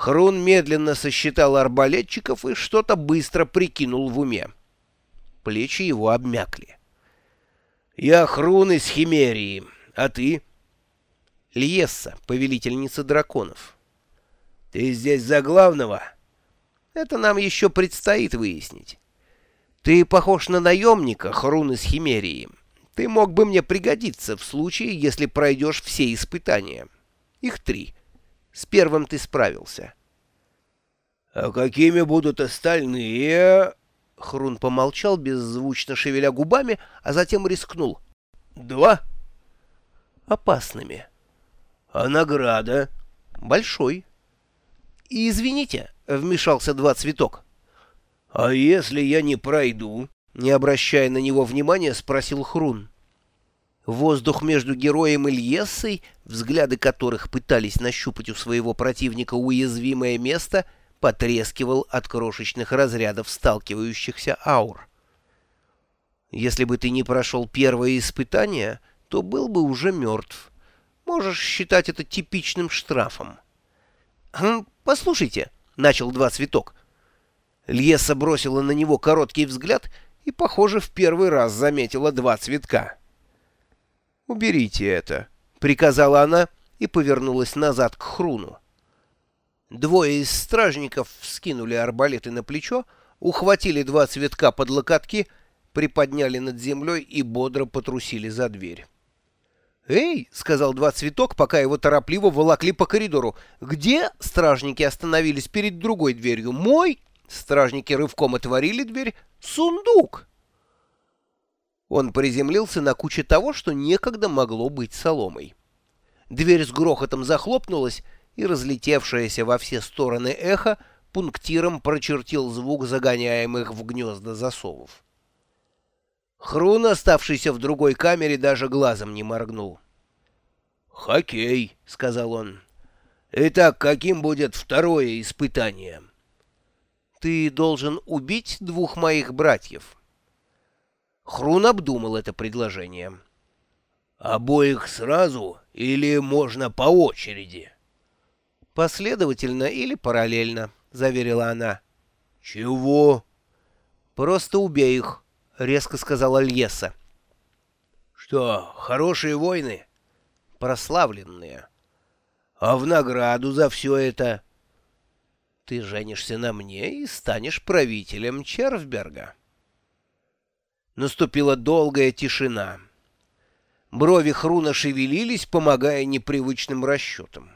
Хрун медленно сосчитал арбалетчиков и что-то быстро прикинул в уме. Плечи его обмякли. «Я Хрун из Химерии, а ты?» «Льесса, повелительница драконов». «Ты здесь за главного?» «Это нам еще предстоит выяснить. Ты похож на наемника, Хрун из Химерии. Ты мог бы мне пригодиться в случае, если пройдешь все испытания. Их три». С первым ты справился. — А какими будут остальные? Хрун помолчал, беззвучно шевеля губами, а затем рискнул. — Два? — Опасными. — А награда? — Большой. — И извините, — вмешался два цветок. — А если я не пройду? — не обращая на него внимания, спросил Хрун. Воздух между героем и Льессой, взгляды которых пытались нащупать у своего противника уязвимое место, потрескивал от крошечных разрядов сталкивающихся аур. Если бы ты не прошел первое испытание, то был бы уже мертв. Можешь считать это типичным штрафом. «Хм, «Послушайте», — начал два цветок. Льеса бросила на него короткий взгляд и, похоже, в первый раз заметила два цветка. «Уберите это», — приказала она и повернулась назад к Хруну. Двое из стражников вскинули арбалеты на плечо, ухватили два цветка под локотки, приподняли над землей и бодро потрусили за дверь. «Эй!» — сказал два цветок, пока его торопливо волокли по коридору. «Где?» — стражники остановились перед другой дверью. «Мой?» — стражники рывком отворили дверь. «Сундук!» Он приземлился на куче того, что некогда могло быть соломой. Дверь с грохотом захлопнулась, и разлетевшееся во все стороны эхо пунктиром прочертил звук загоняемых в гнезда засовов. Хрун, оставшийся в другой камере, даже глазом не моргнул. «Хоккей», — сказал он. «Итак, каким будет второе испытание?» «Ты должен убить двух моих братьев». Хрун обдумал это предложение. «Обоих сразу или можно по очереди?» «Последовательно или параллельно», — заверила она. «Чего?» «Просто убей их», — резко сказала Льеса. «Что, хорошие войны?» «Прославленные». «А в награду за все это?» «Ты женишься на мне и станешь правителем Червберга». Наступила долгая тишина. Брови Хруна шевелились, помогая непривычным расчетам.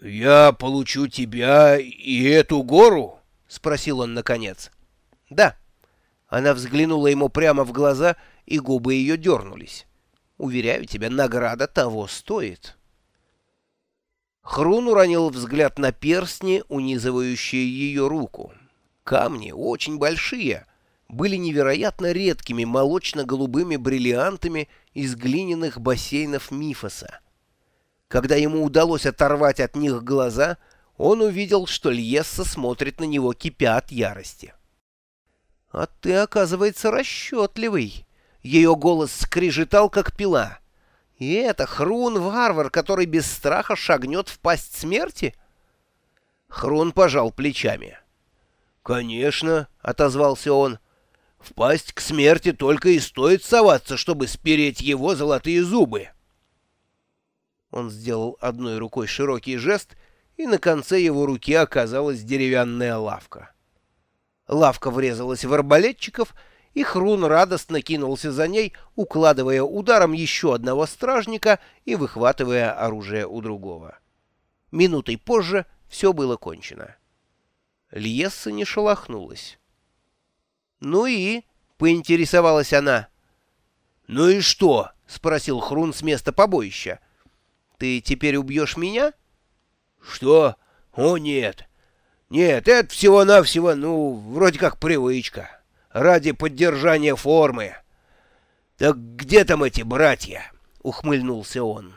«Я получу тебя и эту гору?» — спросил он наконец. «Да». Она взглянула ему прямо в глаза, и губы ее дернулись. «Уверяю тебя, награда того стоит». Хрун уронил взгляд на перстни, унизывающие ее руку. Камни очень большие — были невероятно редкими молочно-голубыми бриллиантами из глиняных бассейнов Мифоса. Когда ему удалось оторвать от них глаза, он увидел, что Льесса смотрит на него, кипя от ярости. «А ты, оказывается, расчетливый!» Ее голос скрежетал, как пила. «И это Хрун-варвар, который без страха шагнет в пасть смерти?» Хрун пожал плечами. «Конечно», — отозвался он, — в пасть к смерти только и стоит соваться, чтобы спереть его золотые зубы. Он сделал одной рукой широкий жест, и на конце его руки оказалась деревянная лавка. Лавка врезалась в арбалетчиков, и Хрун радостно кинулся за ней, укладывая ударом еще одного стражника и выхватывая оружие у другого. Минутой позже все было кончено. Льесса не шелохнулась. «Ну и?» — поинтересовалась она. «Ну и что?» — спросил Хрун с места побоища. «Ты теперь убьешь меня?» «Что? О, нет. Нет, это всего-навсего, ну, вроде как привычка. Ради поддержания формы. Так где там эти братья?» — ухмыльнулся он.